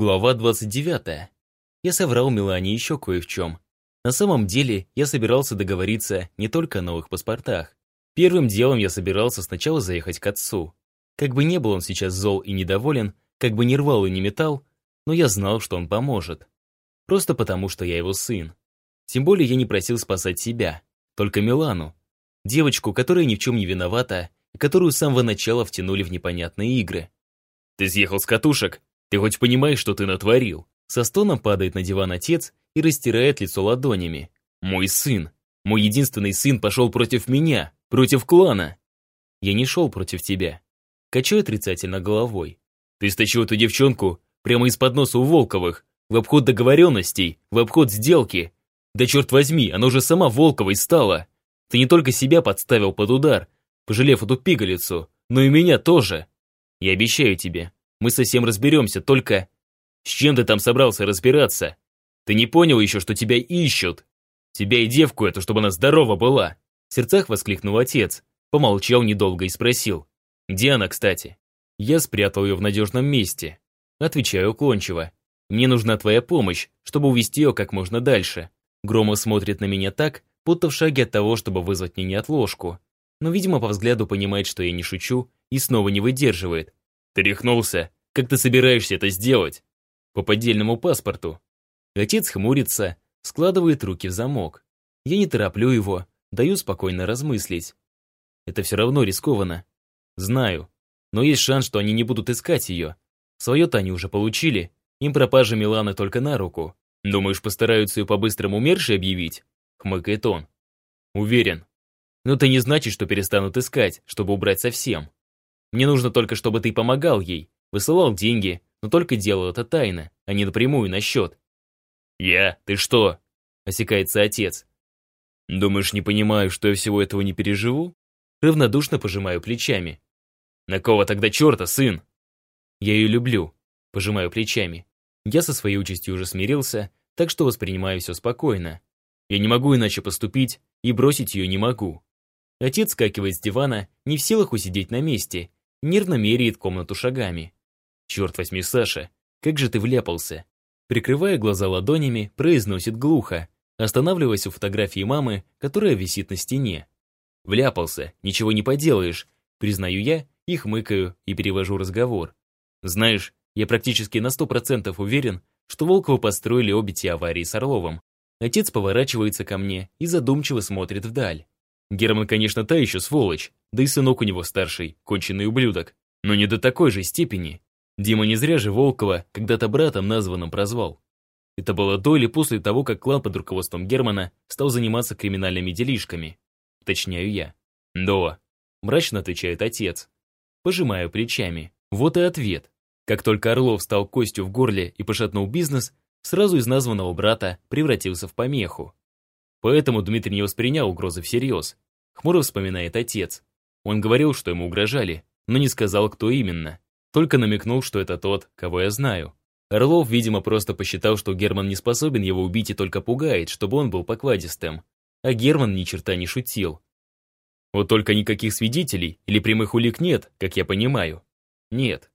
Глава 29. Я соврал Милане еще кое в чем. На самом деле, я собирался договориться не только о новых паспортах. Первым делом я собирался сначала заехать к отцу. Как бы не был он сейчас зол и недоволен, как бы не рвал и не метал, но я знал, что он поможет. Просто потому, что я его сын. Тем более я не просил спасать себя, только Милану. Девочку, которая ни в чем не виновата, и которую с самого начала втянули в непонятные игры. «Ты съехал с катушек? Ты хоть понимаешь, что ты натворил?» Со стоном падает на диван отец и растирает лицо ладонями. «Мой сын, мой единственный сын пошел против меня, против клана!» «Я не шел против тебя». Качаю отрицательно головой. «Ты стащил эту девчонку прямо из-под носа у Волковых, в обход договоренностей, в обход сделки. Да черт возьми, она уже сама Волковой стала. Ты не только себя подставил под удар, пожалев эту пигалицу, но и меня тоже. Я обещаю тебе, мы совсем разберемся, только... С чем ты там собрался разбираться? Ты не понял еще, что тебя ищут? Тебя и девку эту, чтобы она здорова была!» В сердцах воскликнул отец, помолчал недолго и спросил. «Где она, кстати?» Я спрятал ее в надежном месте. Отвечаю уклончиво. «Мне нужна твоя помощь, чтобы увести ее как можно дальше». Громов смотрит на меня так, будто в шаге от того, чтобы вызвать мне неотложку. Но, видимо, по взгляду понимает, что я не шучу, и снова не выдерживает. «Ты рехнулся? Как ты собираешься это сделать?» «По поддельному паспорту». Отец хмурится, складывает руки в замок. Я не тороплю его, даю спокойно размыслить. Это все равно рискованно. Знаю. Но есть шанс, что они не будут искать ее. Свое-то они уже получили. Им пропажа Миланы только на руку. Думаешь, постараются ее по-быстрому умершей объявить? Хмыкает он. Уверен. Но это не значит, что перестанут искать, чтобы убрать совсем. Мне нужно только, чтобы ты помогал ей, высылал деньги, но только делал это тайно, а не напрямую на счет. «Я? Ты что?» — осекается отец. «Думаешь, не понимаю, что я всего этого не переживу?» Равнодушно пожимаю плечами. «На кого тогда черта, сын?» «Я ее люблю», — пожимаю плечами. Я со своей участью уже смирился, так что воспринимаю все спокойно. Я не могу иначе поступить, и бросить ее не могу. Отец скакивает с дивана, не в силах усидеть на месте, нервно меряет комнату шагами. «Черт возьми, Саша, как же ты вляпался?» Прикрывая глаза ладонями, произносит глухо, останавливаясь у фотографии мамы, которая висит на стене. «Вляпался, ничего не поделаешь», признаю я и хмыкаю и перевожу разговор. «Знаешь, я практически на сто процентов уверен, что Волковы построили обе те аварии с Орловым. Отец поворачивается ко мне и задумчиво смотрит вдаль. Герман, конечно, та еще сволочь, да и сынок у него старший, конченый ублюдок. Но не до такой же степени. Дима не зря же Волкова когда-то братом названным прозвал. Это было до или после того, как клан под руководством Германа стал заниматься криминальными делишками. Уточняю я. «До», — мрачно отвечает отец. Пожимаю плечами. Вот и ответ. Как только Орлов стал костью в горле и пошатнул бизнес, сразу из названного брата превратился в помеху. Поэтому Дмитрий не воспринял угрозы всерьез. Хмуро вспоминает отец. Он говорил, что ему угрожали, но не сказал, кто именно. Только намекнул, что это тот, кого я знаю. Орлов, видимо, просто посчитал, что Герман не способен его убить и только пугает, чтобы он был покладистым. А Герман ни черта не шутил. Вот только никаких свидетелей или прямых улик нет, как я понимаю. Нет,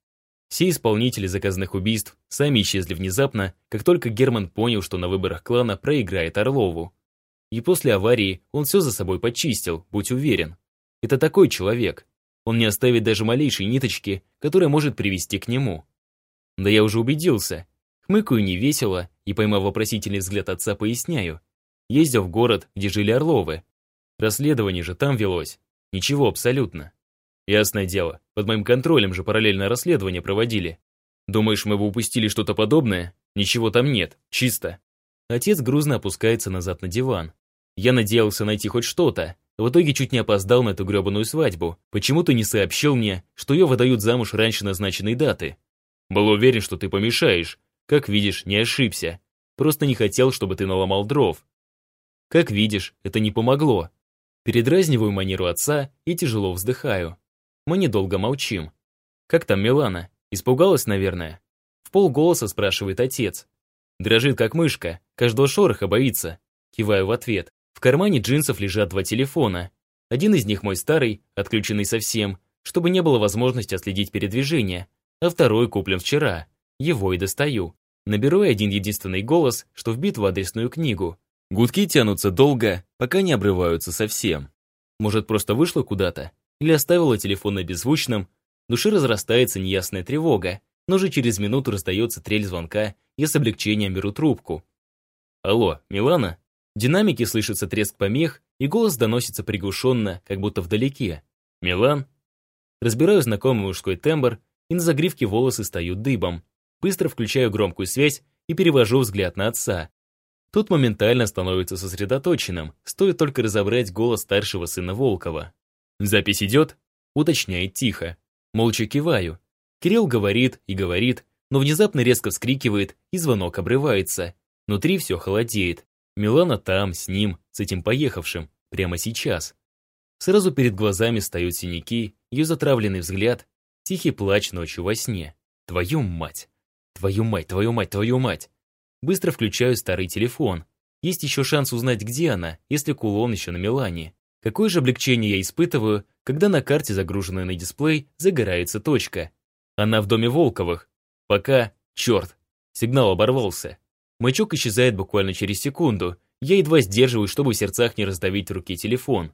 все исполнители заказных убийств сами исчезли внезапно, как только Герман понял, что на выборах клана проиграет Орлову. И после аварии он все за собой почистил, будь уверен. Это такой человек. Он не оставит даже малейшей ниточки, которая может привести к нему. Да я уже убедился. Хмыкаю невесело и, поймав вопросительный взгляд отца, поясняю. Ездил в город, где жили Орловы. Расследование же там велось. Ничего абсолютно. Ясное дело, под моим контролем же параллельное расследование проводили. Думаешь, мы бы упустили что-то подобное? Ничего там нет, чисто. Отец грузно опускается назад на диван. Я надеялся найти хоть что-то. В итоге чуть не опоздал на эту гребаную свадьбу. Почему ты не сообщил мне, что ее выдают замуж раньше назначенной даты? Был уверен, что ты помешаешь. Как видишь, не ошибся. Просто не хотел, чтобы ты наломал дров. Как видишь, это не помогло. Передразниваю манеру отца и тяжело вздыхаю. Мы недолго молчим. «Как там Милана? Испугалась, наверное?» В полголоса спрашивает отец. Дрожит, как мышка, каждого шороха боится. Киваю в ответ. Кармане джинсов лежат два телефона. Один из них мой старый, отключенный совсем, чтобы не было возможности отследить передвижение, а второй куплен вчера. Его и достаю. Наберу один единственный голос, что вбит в адресную книгу. Гудки тянутся долго, пока не обрываются совсем. Может, просто вышла куда-то? Или оставила телефон на беззвучном? В душе разрастается неясная тревога, но же через минуту раздается трель звонка, я с облегчением беру трубку. «Алло, Милана?» Динамике слышится треск помех, и голос доносится приглушенно, как будто вдалеке. «Милан?» Разбираю знакомый мужской тембр, и на загривке волосы стают дыбом. Быстро включаю громкую связь и перевожу взгляд на отца. Тот моментально становится сосредоточенным, стоит только разобрать голос старшего сына Волкова. «Запись идет?» Уточняет тихо. Молча киваю. Кирилл говорит и говорит, но внезапно резко вскрикивает, и звонок обрывается. Внутри все холодеет. Милана там, с ним, с этим поехавшим, прямо сейчас. Сразу перед глазами встают синяки, ее затравленный взгляд, тихий плач ночью во сне. Твою мать! Твою мать, твою мать, твою мать! Быстро включаю старый телефон. Есть еще шанс узнать, где она, если кулон еще на Милане. Какое же облегчение я испытываю, когда на карте, загруженной на дисплей, загорается точка. Она в доме Волковых. Пока, черт, сигнал оборвался. Маячок исчезает буквально через секунду. Я едва сдерживаю, чтобы в сердцах не раздавить в руке телефон.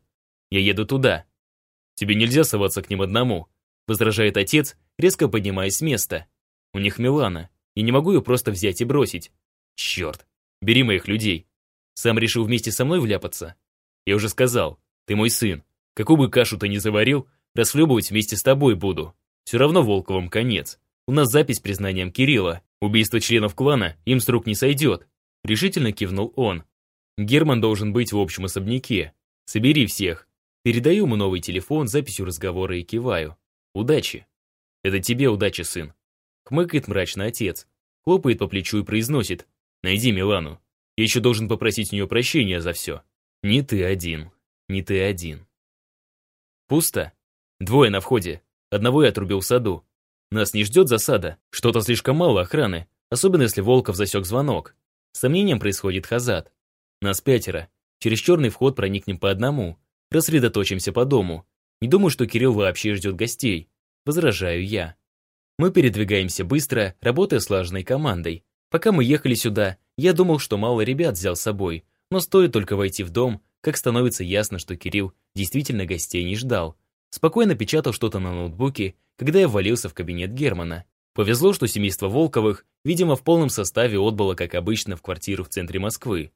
Я еду туда. Тебе нельзя соваться к ним одному, возражает отец, резко поднимаясь с места. У них Милана. Я не могу ее просто взять и бросить. Черт, бери моих людей. Сам решил вместе со мной вляпаться. Я уже сказал, ты мой сын. Какую бы кашу ты ни заварил, расхлебывать вместе с тобой буду. Все равно Волковым конец. У нас запись признанием Кирилла. Убийство членов клана им с рук не сойдет. Решительно кивнул он. Герман должен быть в общем особняке. Собери всех. Передаю ему новый телефон записью разговора и киваю. Удачи. Это тебе удачи, сын. Хмыкает мрачно отец. Хлопает по плечу и произносит. Найди Милану. Я еще должен попросить у нее прощения за все. Не ты один. Не ты один. Пусто. Двое на входе. Одного я отрубил в саду. Нас не ждет засада. Что-то слишком мало охраны, особенно если Волков засек звонок. С сомнением происходит хазат. Нас пятеро. Через черный вход проникнем по одному. Рассредоточимся по дому. Не думаю, что Кирилл вообще ждет гостей. Возражаю я. Мы передвигаемся быстро, работая слаженной командой. Пока мы ехали сюда, я думал, что мало ребят взял с собой. Но стоит только войти в дом, как становится ясно, что Кирилл действительно гостей не ждал. Спокойно печатал что-то на ноутбуке, когда я ввалился в кабинет Германа. Повезло, что семейство Волковых, видимо, в полном составе отбыло, как обычно, в квартиру в центре Москвы.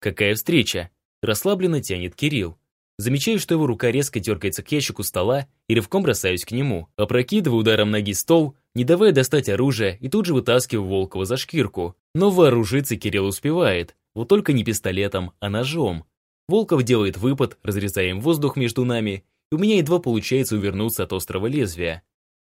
Какая встреча? Расслабленно тянет Кирилл. Замечаю, что его рука резко дергается к ящику стола и рывком бросаюсь к нему. Опрокидываю ударом ноги стол, не давая достать оружие, и тут же вытаскиваю Волкова за шкирку. Но вооружиться Кирилл успевает, вот только не пистолетом, а ножом. Волков делает выпад, разрезая им воздух между нами, и у меня едва получается увернуться от острого лезвия.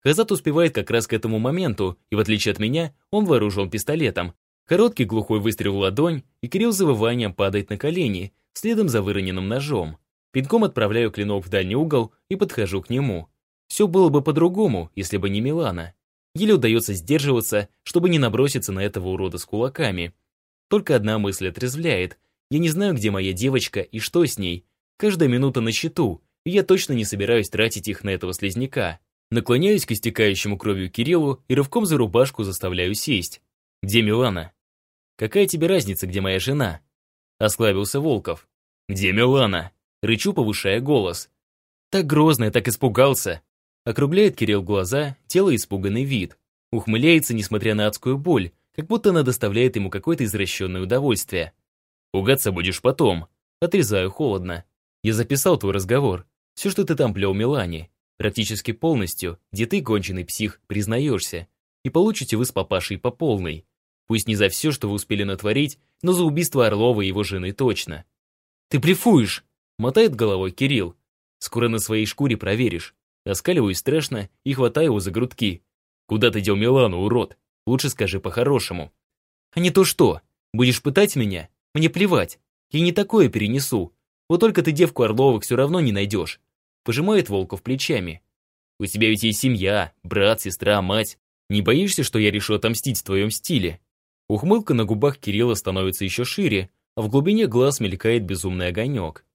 Хазат успевает как раз к этому моменту, и в отличие от меня, он вооружен пистолетом. Короткий глухой выстрел в ладонь, и Кирилл завыванием падает на колени, следом за выроненным ножом. Пинком отправляю клинок в дальний угол и подхожу к нему. Все было бы по-другому, если бы не Милана. Еле удается сдерживаться, чтобы не наброситься на этого урода с кулаками. Только одна мысль отрезвляет. Я не знаю, где моя девочка и что с ней. Каждая минута на счету, и я точно не собираюсь тратить их на этого слизняка. Наклоняюсь к истекающему кровью Кириллу и рывком за рубашку заставляю сесть. «Где Милана?» «Какая тебе разница, где моя жена?» Осклабился Волков. «Где Милана?» Рычу, повышая голос. Так грозно, я так испугался. Округляет Кирилл глаза, тело испуганный вид. Ухмыляется, несмотря на адскую боль, как будто она доставляет ему какое-то извращенное удовольствие. «Пугаться будешь потом». Отрезаю холодно. Я записал твой разговор. Все, что ты там плел Милане. Практически полностью, где ты, конченый псих, признаешься. И получите вы с папашей по полной. Пусть не за все, что вы успели натворить, но за убийство Орлова и его жены точно. «Ты блефуешь!» — мотает головой Кирилл. «Скоро на своей шкуре проверишь». Оскаливаюсь страшно и хватаю его за грудки. «Куда ты дел Милану, урод? Лучше скажи по-хорошему». «А не то что? Будешь пытать меня? Мне плевать. Я не такое перенесу. Вот только ты девку Орловых все равно не найдешь. Пожимает Волков плечами. У тебя ведь есть семья, брат, сестра, мать. Не боишься, что я решу отомстить в твоем стиле? Ухмылка на губах Кирилла становится еще шире, а в глубине глаз мелькает безумный огонек.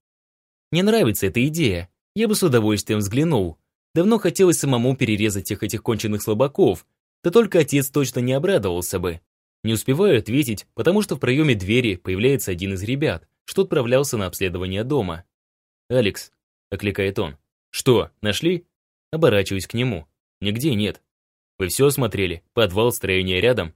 Мне нравится эта идея. Я бы с удовольствием взглянул. Давно хотелось самому перерезать тех этих конченых слабаков. Да только отец точно не обрадовался бы. Не успеваю ответить, потому что в проеме двери появляется один из ребят, что отправлялся на обследование дома. «Алекс», — окликает он. «Что, нашли?» Оборачиваюсь к нему. «Нигде нет». «Вы все осмотрели? Подвал, строение рядом?»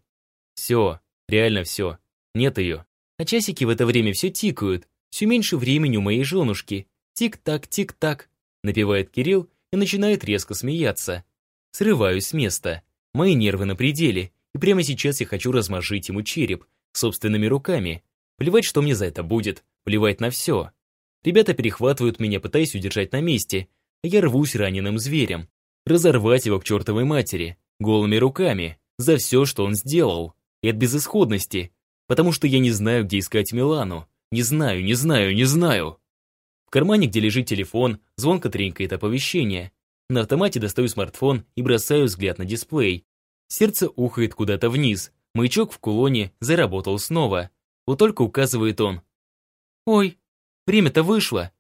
«Все, реально все. Нет ее». А часики в это время все тикают. Все меньше времени у моей женушки. Тик-так, тик-так. Напевает Кирилл и начинает резко смеяться. Срываюсь с места. Мои нервы на пределе, и прямо сейчас я хочу размажить ему череп собственными руками. Плевать, что мне за это будет, плевать на все. Ребята перехватывают меня, пытаясь удержать на месте, а я рвусь раненым зверем. Разорвать его к чертовой матери, голыми руками, за все, что он сделал. И от безысходности, потому что я не знаю, где искать Милану. Не знаю, не знаю, не знаю. В кармане, где лежит телефон, звонко тренькает оповещение. На автомате достаю смартфон и бросаю взгляд на дисплей. Сердце ухает куда-то вниз. Маячок в кулоне заработал снова. Вот только указывает он. «Ой, время-то вышло.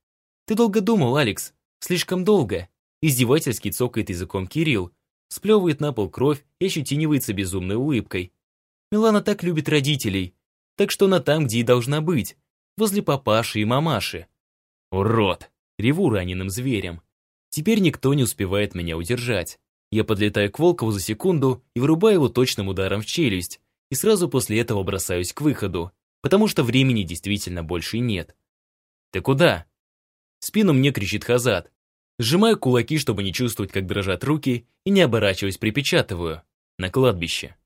Ты долго думал, Алекс. Слишком долго». Издевательски цокает языком Кирилл. Сплевывает на пол кровь и ощетинивается безумной улыбкой. Милана так любит родителей. Так что она там, где и должна быть. Возле папаши и мамаши. Урод! Реву раненым зверем. Теперь никто не успевает меня удержать. Я подлетаю к Волкову за секунду и вырубаю его точным ударом в челюсть, и сразу после этого бросаюсь к выходу, потому что времени действительно больше нет. «Ты куда?» В спину мне кричит Хазат. Сжимаю кулаки, чтобы не чувствовать, как дрожат руки, и не оборачиваясь припечатываю. На кладбище.